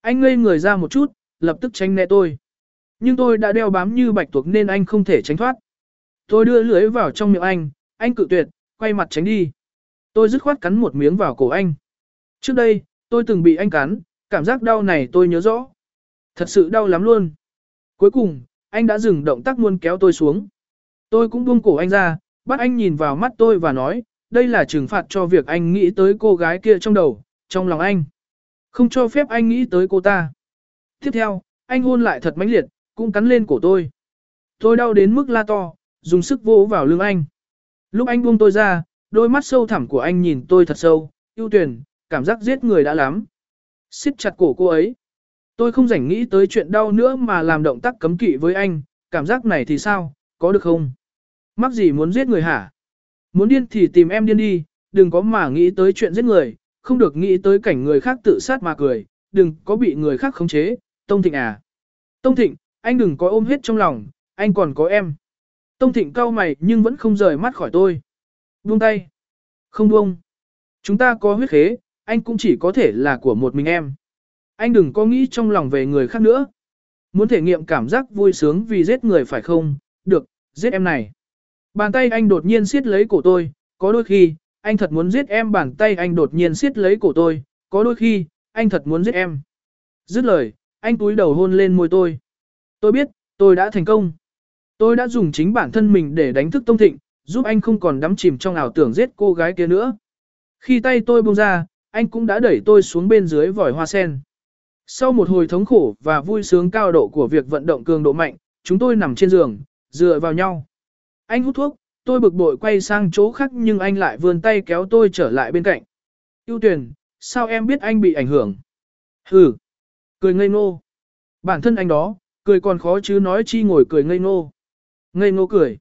Anh ngây người ra một chút, lập tức tránh né tôi. Nhưng tôi đã đeo bám như bạch tuộc nên anh không thể tránh thoát. Tôi đưa lưới vào trong miệng anh, anh cự tuyệt, quay mặt tránh đi. Tôi dứt khoát cắn một miếng vào cổ anh. Trước đây, tôi từng bị anh cắn, cảm giác đau này tôi nhớ rõ. Thật sự đau lắm luôn. Cuối cùng, anh đã dừng động tác muốn kéo tôi xuống. Tôi cũng buông cổ anh ra, bắt anh nhìn vào mắt tôi và nói, đây là trừng phạt cho việc anh nghĩ tới cô gái kia trong đầu, trong lòng anh. Không cho phép anh nghĩ tới cô ta. Tiếp theo, anh hôn lại thật mãnh liệt, cũng cắn lên cổ tôi. Tôi đau đến mức la to, dùng sức vỗ vào lưng anh. Lúc anh buông tôi ra, đôi mắt sâu thẳm của anh nhìn tôi thật sâu, ưu tuyển, cảm giác giết người đã lắm. siết chặt cổ cô ấy. Tôi không rảnh nghĩ tới chuyện đau nữa mà làm động tác cấm kỵ với anh, cảm giác này thì sao, có được không? Mắc gì muốn giết người hả? Muốn điên thì tìm em điên đi, đừng có mà nghĩ tới chuyện giết người, không được nghĩ tới cảnh người khác tự sát mà cười, đừng có bị người khác khống chế, Tông Thịnh à. Tông Thịnh, anh đừng có ôm hết trong lòng, anh còn có em. Tông Thịnh cau mày nhưng vẫn không rời mắt khỏi tôi. Buông tay. Không buông. Chúng ta có huyết khế, anh cũng chỉ có thể là của một mình em. Anh đừng có nghĩ trong lòng về người khác nữa. Muốn thể nghiệm cảm giác vui sướng vì giết người phải không? Được, giết em này. Bàn tay anh đột nhiên siết lấy cổ tôi, có đôi khi, anh thật muốn giết em bàn tay anh đột nhiên siết lấy cổ tôi, có đôi khi, anh thật muốn giết em. Dứt lời, anh túi đầu hôn lên môi tôi. Tôi biết, tôi đã thành công. Tôi đã dùng chính bản thân mình để đánh thức Tông Thịnh, giúp anh không còn đắm chìm trong ảo tưởng giết cô gái kia nữa. Khi tay tôi buông ra, anh cũng đã đẩy tôi xuống bên dưới vòi hoa sen. Sau một hồi thống khổ và vui sướng cao độ của việc vận động cường độ mạnh, chúng tôi nằm trên giường, dựa vào nhau. Anh hút thuốc, tôi bực bội quay sang chỗ khác nhưng anh lại vươn tay kéo tôi trở lại bên cạnh. Yêu tuyển, sao em biết anh bị ảnh hưởng? Hừ, cười ngây ngô. Bản thân anh đó, cười còn khó chứ nói chi ngồi cười ngây ngô. Ngây ngô cười.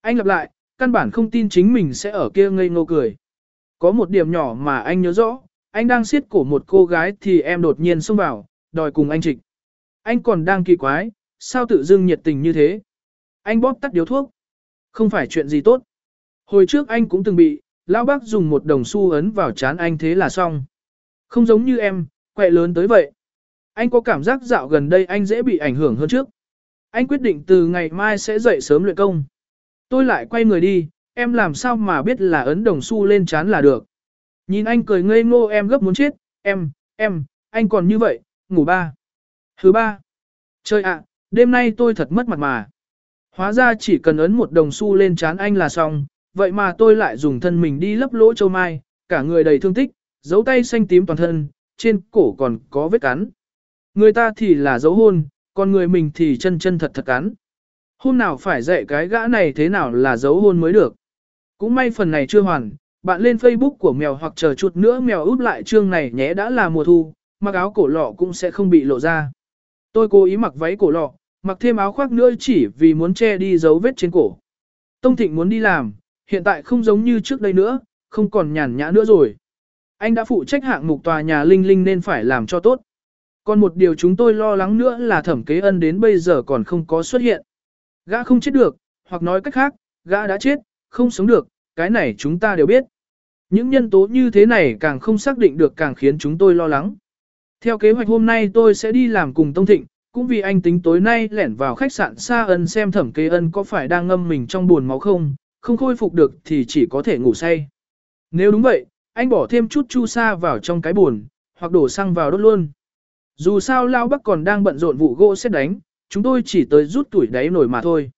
Anh lặp lại, căn bản không tin chính mình sẽ ở kia ngây ngô cười. Có một điểm nhỏ mà anh nhớ rõ, anh đang siết cổ một cô gái thì em đột nhiên xông vào, đòi cùng anh trịch. Anh còn đang kỳ quái, sao tự dưng nhiệt tình như thế? Anh bóp tắt điếu thuốc. Không phải chuyện gì tốt. Hồi trước anh cũng từng bị, lão bác dùng một đồng xu ấn vào chán anh thế là xong. Không giống như em, quẹ lớn tới vậy. Anh có cảm giác dạo gần đây anh dễ bị ảnh hưởng hơn trước. Anh quyết định từ ngày mai sẽ dậy sớm luyện công. Tôi lại quay người đi, em làm sao mà biết là ấn đồng xu lên chán là được. Nhìn anh cười ngây ngô em gấp muốn chết, em, em, anh còn như vậy, ngủ ba. Thứ ba. Trời ạ, đêm nay tôi thật mất mặt mà. Hóa ra chỉ cần ấn một đồng xu lên chán anh là xong, vậy mà tôi lại dùng thân mình đi lấp lỗ châu mai, cả người đầy thương tích, dấu tay xanh tím toàn thân, trên cổ còn có vết cắn. Người ta thì là dấu hôn, còn người mình thì chân chân thật thật cắn. Hôn nào phải dạy cái gã này thế nào là giấu hôn mới được. Cũng may phần này chưa hoàn, bạn lên Facebook của mèo hoặc chờ chút nữa mèo úp lại chương này nhé đã là mùa thu, mặc áo cổ lọ cũng sẽ không bị lộ ra. Tôi cố ý mặc váy cổ lọ, mặc thêm áo khoác nữa chỉ vì muốn che đi dấu vết trên cổ. Tông Thịnh muốn đi làm, hiện tại không giống như trước đây nữa, không còn nhàn nhã nữa rồi. Anh đã phụ trách hạng mục tòa nhà Linh Linh nên phải làm cho tốt. Còn một điều chúng tôi lo lắng nữa là thẩm kế ân đến bây giờ còn không có xuất hiện. Gã không chết được, hoặc nói cách khác, gã đã chết, không sống được, cái này chúng ta đều biết. Những nhân tố như thế này càng không xác định được càng khiến chúng tôi lo lắng. Theo kế hoạch hôm nay tôi sẽ đi làm cùng Tông Thịnh, cũng vì anh tính tối nay lẻn vào khách sạn Sa Ân xem thẩm kế ân có phải đang ngâm mình trong buồn máu không, không khôi phục được thì chỉ có thể ngủ say. Nếu đúng vậy, anh bỏ thêm chút chu sa vào trong cái buồn, hoặc đổ xăng vào đốt luôn. Dù sao Lao Bắc còn đang bận rộn vụ gỗ xét đánh, chúng tôi chỉ tới rút tuổi đáy nổi mà thôi.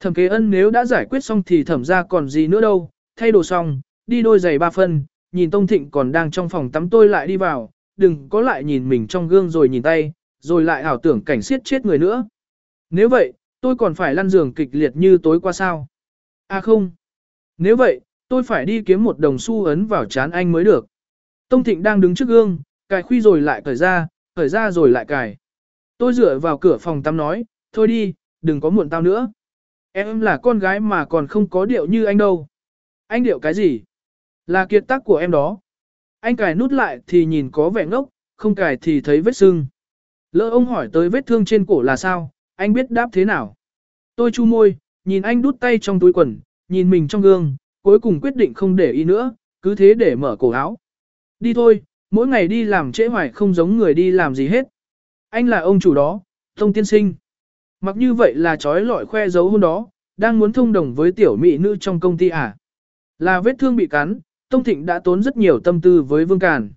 Thẩm kế ân nếu đã giải quyết xong thì thẩm ra còn gì nữa đâu, thay đồ xong, đi đôi giày ba phân, nhìn Tông Thịnh còn đang trong phòng tắm tôi lại đi vào, đừng có lại nhìn mình trong gương rồi nhìn tay, rồi lại ảo tưởng cảnh siết chết người nữa. Nếu vậy, tôi còn phải lăn giường kịch liệt như tối qua sao? À không. Nếu vậy, tôi phải đi kiếm một đồng xu ấn vào chán anh mới được. Tông Thịnh đang đứng trước gương, cài khuy rồi lại cởi ra, khởi ra rồi lại cài. Tôi dựa vào cửa phòng tắm nói, thôi đi, đừng có muộn tao nữa. Em là con gái mà còn không có điệu như anh đâu. Anh điệu cái gì? Là kiệt tác của em đó. Anh cài nút lại thì nhìn có vẻ ngốc, không cài thì thấy vết sưng. Lỡ ông hỏi tới vết thương trên cổ là sao, anh biết đáp thế nào. Tôi chu môi, nhìn anh đút tay trong túi quần, nhìn mình trong gương, cuối cùng quyết định không để ý nữa, cứ thế để mở cổ áo. Đi thôi, mỗi ngày đi làm trễ hoài không giống người đi làm gì hết. Anh là ông chủ đó, thông tiên sinh. Mặc như vậy là trói lọi khoe dấu hôn đó, đang muốn thông đồng với tiểu mỹ nữ trong công ty à. Là vết thương bị cắn, Tông Thịnh đã tốn rất nhiều tâm tư với Vương Càn.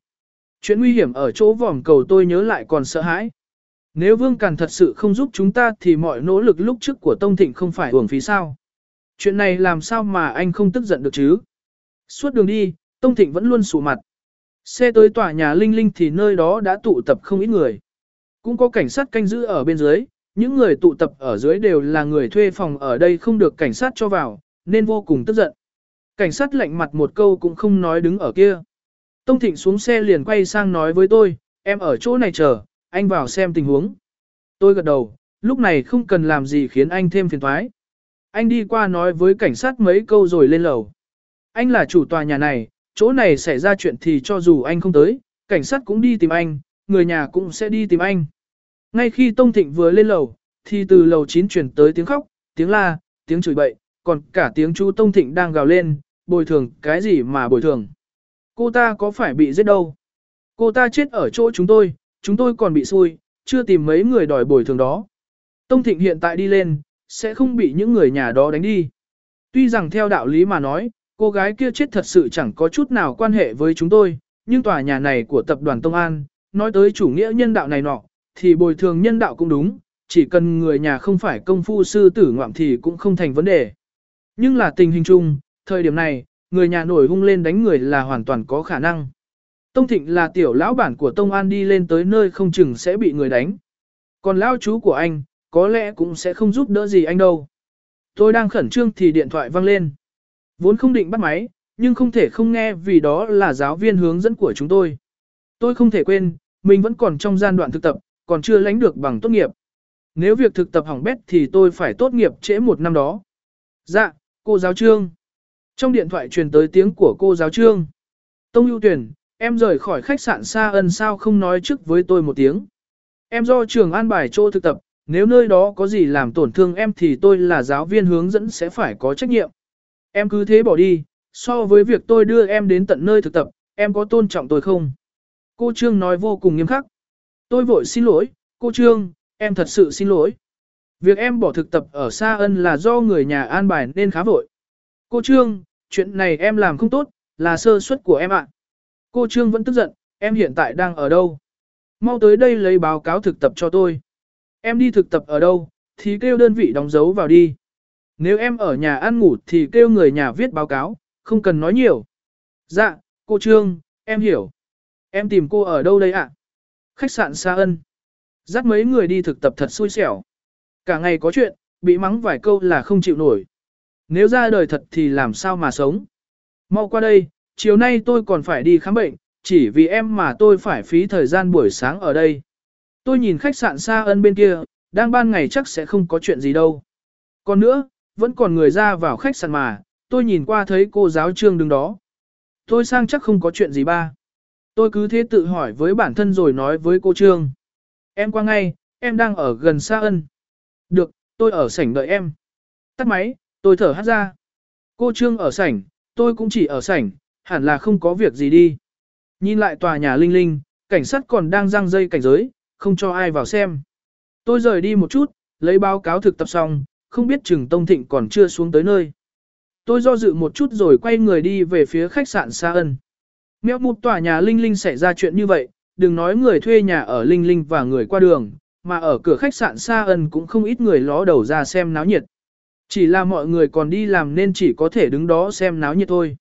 Chuyện nguy hiểm ở chỗ vòm cầu tôi nhớ lại còn sợ hãi. Nếu Vương Càn thật sự không giúp chúng ta thì mọi nỗ lực lúc trước của Tông Thịnh không phải uổng phí sao. Chuyện này làm sao mà anh không tức giận được chứ? Suốt đường đi, Tông Thịnh vẫn luôn sụ mặt. Xe tới tòa nhà Linh Linh thì nơi đó đã tụ tập không ít người. Cũng có cảnh sát canh giữ ở bên dưới, những người tụ tập ở dưới đều là người thuê phòng ở đây không được cảnh sát cho vào, nên vô cùng tức giận. Cảnh sát lạnh mặt một câu cũng không nói đứng ở kia. Tông Thịnh xuống xe liền quay sang nói với tôi, em ở chỗ này chờ, anh vào xem tình huống. Tôi gật đầu, lúc này không cần làm gì khiến anh thêm phiền thoái. Anh đi qua nói với cảnh sát mấy câu rồi lên lầu. Anh là chủ tòa nhà này, chỗ này xảy ra chuyện thì cho dù anh không tới, cảnh sát cũng đi tìm anh, người nhà cũng sẽ đi tìm anh. Ngay khi Tông Thịnh vừa lên lầu, thì từ lầu 9 chuyển tới tiếng khóc, tiếng la, tiếng chửi bậy, còn cả tiếng chú Tông Thịnh đang gào lên, bồi thường, cái gì mà bồi thường. Cô ta có phải bị giết đâu? Cô ta chết ở chỗ chúng tôi, chúng tôi còn bị xui, chưa tìm mấy người đòi bồi thường đó. Tông Thịnh hiện tại đi lên, sẽ không bị những người nhà đó đánh đi. Tuy rằng theo đạo lý mà nói, cô gái kia chết thật sự chẳng có chút nào quan hệ với chúng tôi, nhưng tòa nhà này của tập đoàn Tông An, nói tới chủ nghĩa nhân đạo này nọ, thì bồi thường nhân đạo cũng đúng, chỉ cần người nhà không phải công phu sư tử ngoạm thì cũng không thành vấn đề. Nhưng là tình hình chung, thời điểm này, người nhà nổi hung lên đánh người là hoàn toàn có khả năng. Tông Thịnh là tiểu lão bản của Tông An đi lên tới nơi không chừng sẽ bị người đánh. Còn lão chú của anh, có lẽ cũng sẽ không giúp đỡ gì anh đâu. Tôi đang khẩn trương thì điện thoại vang lên. Vốn không định bắt máy, nhưng không thể không nghe vì đó là giáo viên hướng dẫn của chúng tôi. Tôi không thể quên, mình vẫn còn trong gian đoạn thực tập, còn chưa lãnh được bằng tốt nghiệp. Nếu việc thực tập hỏng bét thì tôi phải tốt nghiệp trễ một năm đó. Dạ, cô giáo trương. Trong điện thoại truyền tới tiếng của cô giáo trương. Tông ưu tuyển, em rời khỏi khách sạn xa ân sao không nói trước với tôi một tiếng. Em do trường an bài chỗ thực tập, nếu nơi đó có gì làm tổn thương em thì tôi là giáo viên hướng dẫn sẽ phải có trách nhiệm. Em cứ thế bỏ đi, so với việc tôi đưa em đến tận nơi thực tập, em có tôn trọng tôi không? Cô Trương nói vô cùng nghiêm khắc. Tôi vội xin lỗi, cô Trương, em thật sự xin lỗi. Việc em bỏ thực tập ở Sa Ân là do người nhà an bài nên khá vội. Cô Trương, chuyện này em làm không tốt, là sơ suất của em ạ. Cô Trương vẫn tức giận, em hiện tại đang ở đâu? Mau tới đây lấy báo cáo thực tập cho tôi. Em đi thực tập ở đâu, thì kêu đơn vị đóng dấu vào đi. Nếu em ở nhà ăn ngủ thì kêu người nhà viết báo cáo, không cần nói nhiều. Dạ, cô Trương, em hiểu. Em tìm cô ở đâu đây ạ? Khách sạn Sa Ân. Dắt mấy người đi thực tập thật xui xẻo. Cả ngày có chuyện, bị mắng vài câu là không chịu nổi. Nếu ra đời thật thì làm sao mà sống. Mau qua đây, chiều nay tôi còn phải đi khám bệnh, chỉ vì em mà tôi phải phí thời gian buổi sáng ở đây. Tôi nhìn khách sạn Sa Ân bên kia, đang ban ngày chắc sẽ không có chuyện gì đâu. Còn nữa, vẫn còn người ra vào khách sạn mà, tôi nhìn qua thấy cô giáo trương đứng đó. Tôi sang chắc không có chuyện gì ba. Tôi cứ thế tự hỏi với bản thân rồi nói với cô Trương. Em qua ngay, em đang ở gần xa ân. Được, tôi ở sảnh đợi em. Tắt máy, tôi thở hát ra. Cô Trương ở sảnh, tôi cũng chỉ ở sảnh, hẳn là không có việc gì đi. Nhìn lại tòa nhà Linh Linh, cảnh sát còn đang răng dây cảnh giới, không cho ai vào xem. Tôi rời đi một chút, lấy báo cáo thực tập xong, không biết Trừng Tông Thịnh còn chưa xuống tới nơi. Tôi do dự một chút rồi quay người đi về phía khách sạn Sa Ân. Mẹo một tòa nhà Linh Linh xảy ra chuyện như vậy, đừng nói người thuê nhà ở Linh Linh và người qua đường, mà ở cửa khách sạn Sa Ân cũng không ít người ló đầu ra xem náo nhiệt. Chỉ là mọi người còn đi làm nên chỉ có thể đứng đó xem náo nhiệt thôi.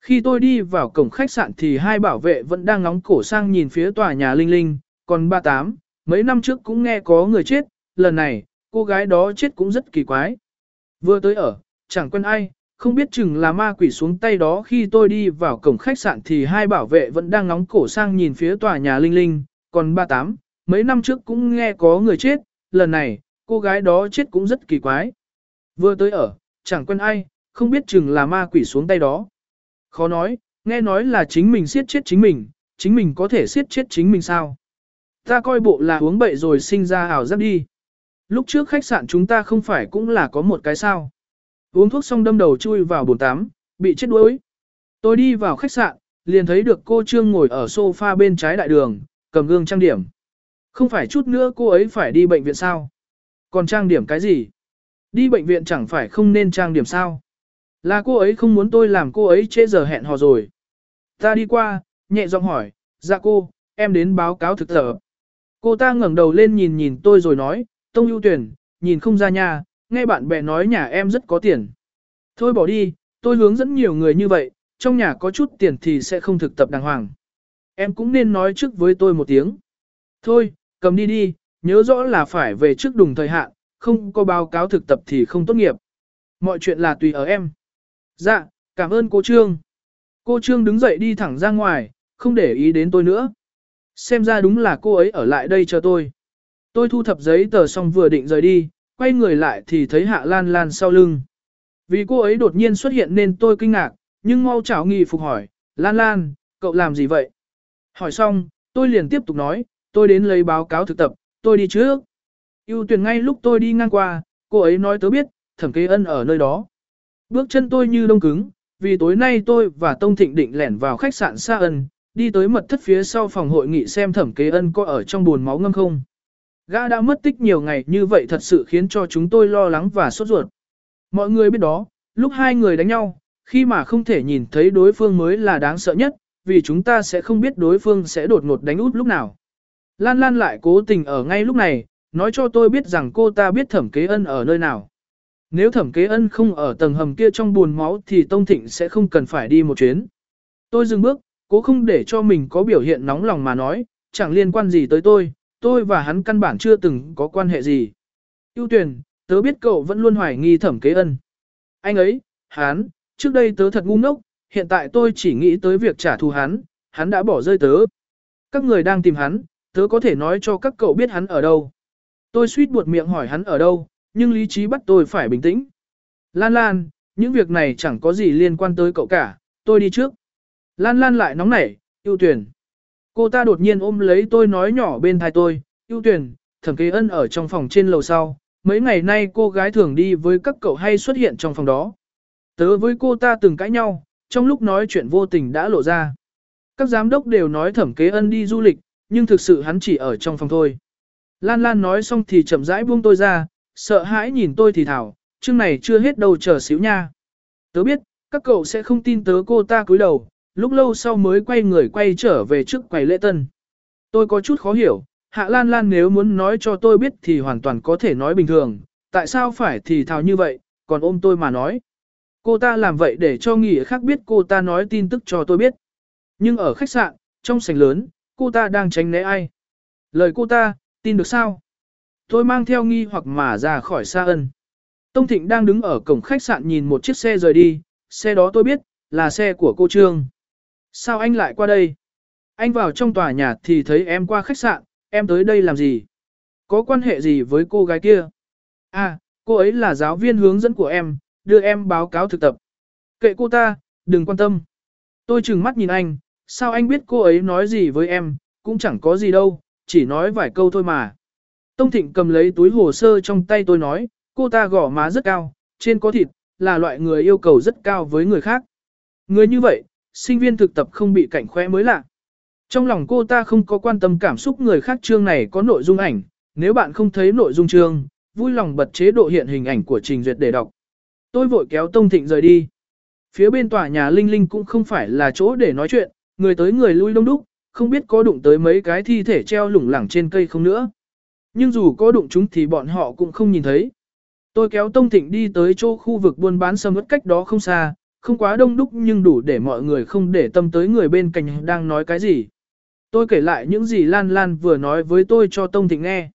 Khi tôi đi vào cổng khách sạn thì hai bảo vệ vẫn đang ngóng cổ sang nhìn phía tòa nhà Linh Linh, còn ba tám, mấy năm trước cũng nghe có người chết, lần này, cô gái đó chết cũng rất kỳ quái. Vừa tới ở, chẳng quen ai, không biết chừng là ma quỷ xuống tay đó khi tôi đi vào cổng khách sạn thì hai bảo vệ vẫn đang ngóng cổ sang nhìn phía tòa nhà Linh Linh, còn ba tám, mấy năm trước cũng nghe có người chết, lần này, cô gái đó chết cũng rất kỳ quái. Vừa tới ở, chẳng quen ai, không biết chừng là ma quỷ xuống tay đó. Khó nói, nghe nói là chính mình siết chết chính mình, chính mình có thể siết chết chính mình sao? Ta coi bộ là uống bậy rồi sinh ra ảo giác đi. Lúc trước khách sạn chúng ta không phải cũng là có một cái sao. Uống thuốc xong đâm đầu chui vào bồn tắm, bị chết đuối. Tôi đi vào khách sạn, liền thấy được cô Trương ngồi ở sofa bên trái đại đường, cầm gương trang điểm. Không phải chút nữa cô ấy phải đi bệnh viện sao? Còn trang điểm cái gì? Đi bệnh viện chẳng phải không nên trang điểm sao? Là cô ấy không muốn tôi làm cô ấy trễ giờ hẹn hò rồi. Ta đi qua, nhẹ giọng hỏi, dạ cô, em đến báo cáo thực tập. Cô ta ngẩng đầu lên nhìn nhìn tôi rồi nói, Tông ưu tuyển, nhìn không ra nhà, nghe bạn bè nói nhà em rất có tiền. Thôi bỏ đi, tôi hướng dẫn nhiều người như vậy, trong nhà có chút tiền thì sẽ không thực tập đàng hoàng. Em cũng nên nói trước với tôi một tiếng. Thôi, cầm đi đi, nhớ rõ là phải về trước đúng thời hạn, không có báo cáo thực tập thì không tốt nghiệp. Mọi chuyện là tùy ở em. Dạ, cảm ơn cô Trương. Cô Trương đứng dậy đi thẳng ra ngoài, không để ý đến tôi nữa. Xem ra đúng là cô ấy ở lại đây chờ tôi. Tôi thu thập giấy tờ xong vừa định rời đi, quay người lại thì thấy Hạ Lan Lan sau lưng. Vì cô ấy đột nhiên xuất hiện nên tôi kinh ngạc, nhưng mau chảo nghi phục hỏi, Lan Lan, cậu làm gì vậy? Hỏi xong, tôi liền tiếp tục nói, tôi đến lấy báo cáo thực tập, tôi đi trước. Yêu tuyển ngay lúc tôi đi ngang qua, cô ấy nói tớ biết, thẩm kế ân ở nơi đó. Bước chân tôi như đông cứng, vì tối nay tôi và Tông Thịnh định lẻn vào khách sạn Sa Ân, đi tới mật thất phía sau phòng hội nghị xem thẩm kế ân có ở trong buồn máu ngâm không. Gã đã mất tích nhiều ngày như vậy thật sự khiến cho chúng tôi lo lắng và sốt ruột. Mọi người biết đó, lúc hai người đánh nhau, khi mà không thể nhìn thấy đối phương mới là đáng sợ nhất, vì chúng ta sẽ không biết đối phương sẽ đột ngột đánh út lúc nào. Lan Lan lại cố tình ở ngay lúc này, nói cho tôi biết rằng cô ta biết thẩm kế ân ở nơi nào. Nếu thẩm kế ân không ở tầng hầm kia trong buồn máu thì Tông Thịnh sẽ không cần phải đi một chuyến. Tôi dừng bước, cố không để cho mình có biểu hiện nóng lòng mà nói, chẳng liên quan gì tới tôi, tôi và hắn căn bản chưa từng có quan hệ gì. Ưu tuyển, tớ biết cậu vẫn luôn hoài nghi thẩm kế ân. Anh ấy, hắn, trước đây tớ thật ngu ngốc, hiện tại tôi chỉ nghĩ tới việc trả thù hắn, hắn đã bỏ rơi tớ. Các người đang tìm hắn, tớ có thể nói cho các cậu biết hắn ở đâu. Tôi suýt buột miệng hỏi hắn ở đâu, nhưng lý trí bắt tôi phải bình tĩnh. Lan Lan, những việc này chẳng có gì liên quan tới cậu cả, tôi đi trước. Lan Lan lại nóng nảy, ưu tuyển. Cô ta đột nhiên ôm lấy tôi nói nhỏ bên tai tôi, ưu tuyển, thẩm kế ân ở trong phòng trên lầu sau. Mấy ngày nay cô gái thường đi với các cậu hay xuất hiện trong phòng đó. Tớ với cô ta từng cãi nhau, trong lúc nói chuyện vô tình đã lộ ra. Các giám đốc đều nói thẩm kế ân đi du lịch, nhưng thực sự hắn chỉ ở trong phòng thôi. Lan Lan nói xong thì chậm rãi buông tôi ra, sợ hãi nhìn tôi thì thảo, chương này chưa hết đâu chờ xíu nha. Tớ biết, các cậu sẽ không tin tớ cô ta cúi đầu, lúc lâu sau mới quay người quay trở về trước quầy lễ tân. Tôi có chút khó hiểu, Hạ Lan Lan nếu muốn nói cho tôi biết thì hoàn toàn có thể nói bình thường, tại sao phải thì thào như vậy, còn ôm tôi mà nói. Cô ta làm vậy để cho nghỉ khác biết cô ta nói tin tức cho tôi biết. Nhưng ở khách sạn, trong sảnh lớn, cô ta đang tránh né ai. Lời cô ta, tin được sao? Tôi mang theo nghi hoặc mà ra khỏi xa ân. Tông Thịnh đang đứng ở cổng khách sạn nhìn một chiếc xe rời đi, xe đó tôi biết, là xe của cô Trương. Sao anh lại qua đây? Anh vào trong tòa nhà thì thấy em qua khách sạn, em tới đây làm gì? Có quan hệ gì với cô gái kia? À, cô ấy là giáo viên hướng dẫn của em, đưa em báo cáo thực tập. Kệ cô ta, đừng quan tâm. Tôi chừng mắt nhìn anh, sao anh biết cô ấy nói gì với em, cũng chẳng có gì đâu, chỉ nói vài câu thôi mà. Tông Thịnh cầm lấy túi hồ sơ trong tay tôi nói, cô ta gỏ má rất cao, trên có thịt, là loại người yêu cầu rất cao với người khác. Người như vậy, sinh viên thực tập không bị cảnh khoe mới lạ. Trong lòng cô ta không có quan tâm cảm xúc người khác chương này có nội dung ảnh, nếu bạn không thấy nội dung chương, vui lòng bật chế độ hiện hình ảnh của trình duyệt để đọc. Tôi vội kéo Tông Thịnh rời đi. Phía bên tòa nhà Linh Linh cũng không phải là chỗ để nói chuyện, người tới người lui đông đúc, không biết có đụng tới mấy cái thi thể treo lủng lẳng trên cây không nữa. Nhưng dù có đụng chúng thì bọn họ cũng không nhìn thấy. Tôi kéo Tông Thịnh đi tới chỗ khu vực buôn bán sâm ớt cách đó không xa, không quá đông đúc nhưng đủ để mọi người không để tâm tới người bên cạnh đang nói cái gì. Tôi kể lại những gì Lan Lan vừa nói với tôi cho Tông Thịnh nghe.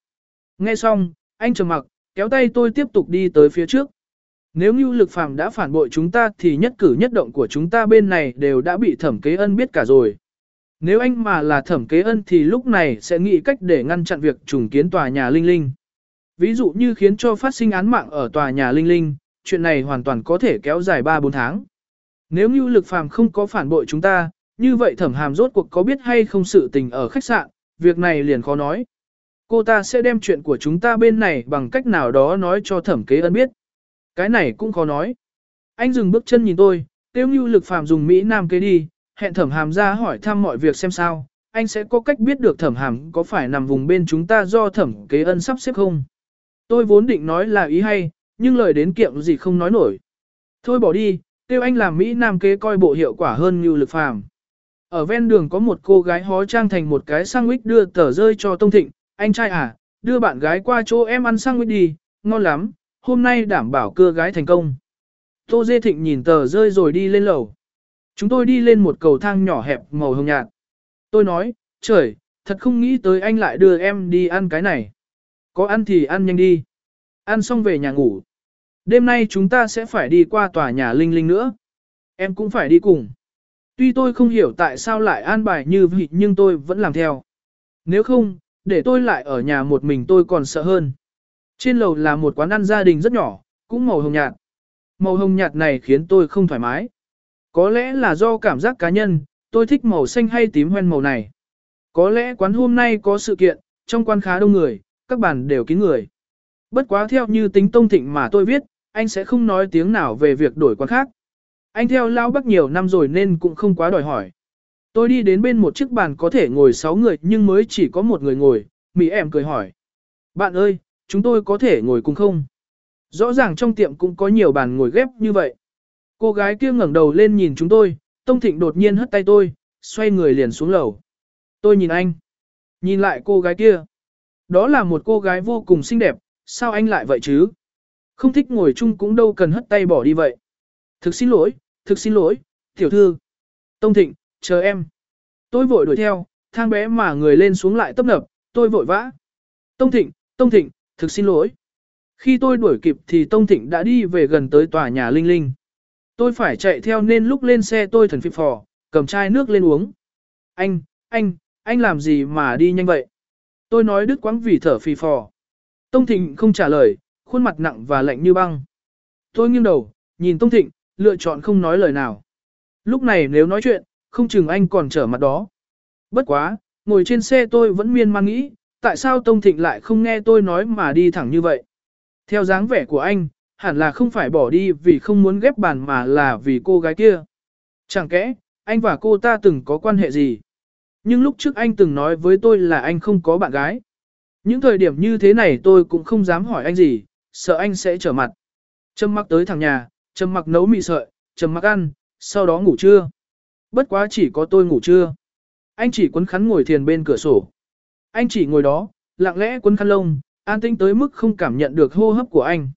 Nghe xong, anh trầm mặc, kéo tay tôi tiếp tục đi tới phía trước. Nếu như lực phàm đã phản bội chúng ta thì nhất cử nhất động của chúng ta bên này đều đã bị thẩm kế ân biết cả rồi. Nếu anh mà là thẩm kế ân thì lúc này sẽ nghĩ cách để ngăn chặn việc trùng kiến tòa nhà Linh Linh. Ví dụ như khiến cho phát sinh án mạng ở tòa nhà Linh Linh, chuyện này hoàn toàn có thể kéo dài 3-4 tháng. Nếu như lực phàm không có phản bội chúng ta, như vậy thẩm hàm rốt cuộc có biết hay không sự tình ở khách sạn, việc này liền khó nói. Cô ta sẽ đem chuyện của chúng ta bên này bằng cách nào đó nói cho thẩm kế ân biết. Cái này cũng khó nói. Anh dừng bước chân nhìn tôi, tiêu như lực phàm dùng Mỹ Nam kế đi, hẹn thẩm hàm ra hỏi thăm mọi việc xem sao, anh sẽ có cách biết được thẩm hàm có phải nằm vùng bên chúng ta do thẩm kế ân sắp xếp không. Tôi vốn định nói là ý hay, nhưng lời đến kiệm gì không nói nổi. Thôi bỏ đi, tiêu anh làm Mỹ Nam kế coi bộ hiệu quả hơn như lực phàm. Ở ven đường có một cô gái hó trang thành một cái sandwich đưa tờ rơi cho Tông Thịnh, anh trai à, đưa bạn gái qua chỗ em ăn sandwich đi, ngon lắm, hôm nay đảm bảo cưa gái thành công. Tô Dê Thịnh nhìn tờ rơi rồi đi lên lầu. Chúng tôi đi lên một cầu thang nhỏ hẹp màu hồng nhạt. Tôi nói, trời, thật không nghĩ tới anh lại đưa em đi ăn cái này. Có ăn thì ăn nhanh đi. Ăn xong về nhà ngủ. Đêm nay chúng ta sẽ phải đi qua tòa nhà Linh Linh nữa. Em cũng phải đi cùng. Tuy tôi không hiểu tại sao lại an bài như vậy nhưng tôi vẫn làm theo. Nếu không, để tôi lại ở nhà một mình tôi còn sợ hơn. Trên lầu là một quán ăn gia đình rất nhỏ, cũng màu hồng nhạt. Màu hồng nhạt này khiến tôi không thoải mái. Có lẽ là do cảm giác cá nhân, tôi thích màu xanh hay tím hoen màu này. Có lẽ quán hôm nay có sự kiện, trong quán khá đông người, các bàn đều kín người. Bất quá theo như tính tông thịnh mà tôi viết, anh sẽ không nói tiếng nào về việc đổi quán khác. Anh theo Lao Bắc nhiều năm rồi nên cũng không quá đòi hỏi. Tôi đi đến bên một chiếc bàn có thể ngồi 6 người nhưng mới chỉ có một người ngồi, Mỹ em cười hỏi. Bạn ơi, chúng tôi có thể ngồi cùng không? Rõ ràng trong tiệm cũng có nhiều bàn ngồi ghép như vậy. Cô gái kia ngẩng đầu lên nhìn chúng tôi, Tông Thịnh đột nhiên hất tay tôi, xoay người liền xuống lầu. Tôi nhìn anh. Nhìn lại cô gái kia. Đó là một cô gái vô cùng xinh đẹp, sao anh lại vậy chứ? Không thích ngồi chung cũng đâu cần hất tay bỏ đi vậy. Thực xin lỗi, thực xin lỗi, tiểu thư. Tông Thịnh, chờ em. Tôi vội đuổi theo, thang bé mà người lên xuống lại tấp nập, tôi vội vã. Tông Thịnh, Tông Thịnh, thực xin lỗi. Khi tôi đuổi kịp thì Tông Thịnh đã đi về gần tới tòa nhà Linh Linh. Tôi phải chạy theo nên lúc lên xe tôi thần phịp phò, cầm chai nước lên uống. Anh, anh, anh làm gì mà đi nhanh vậy? Tôi nói đứt quãng vì thở phì phò. Tông Thịnh không trả lời, khuôn mặt nặng và lạnh như băng. Tôi nghiêng đầu, nhìn Tông Thịnh, lựa chọn không nói lời nào. Lúc này nếu nói chuyện, không chừng anh còn trở mặt đó. Bất quá, ngồi trên xe tôi vẫn miên man nghĩ, tại sao Tông Thịnh lại không nghe tôi nói mà đi thẳng như vậy. Theo dáng vẻ của anh, hẳn là không phải bỏ đi vì không muốn ghép bàn mà là vì cô gái kia. Chẳng kẽ, anh và cô ta từng có quan hệ gì. Nhưng lúc trước anh từng nói với tôi là anh không có bạn gái. Những thời điểm như thế này tôi cũng không dám hỏi anh gì, sợ anh sẽ trở mặt. Trâm mặc tới thằng nhà, Trâm mặc nấu mì sợi, Trâm mặc ăn, sau đó ngủ trưa. Bất quá chỉ có tôi ngủ trưa. Anh chỉ quấn khắn ngồi thiền bên cửa sổ. Anh chỉ ngồi đó, lặng lẽ quấn khăn lông, an tĩnh tới mức không cảm nhận được hô hấp của anh.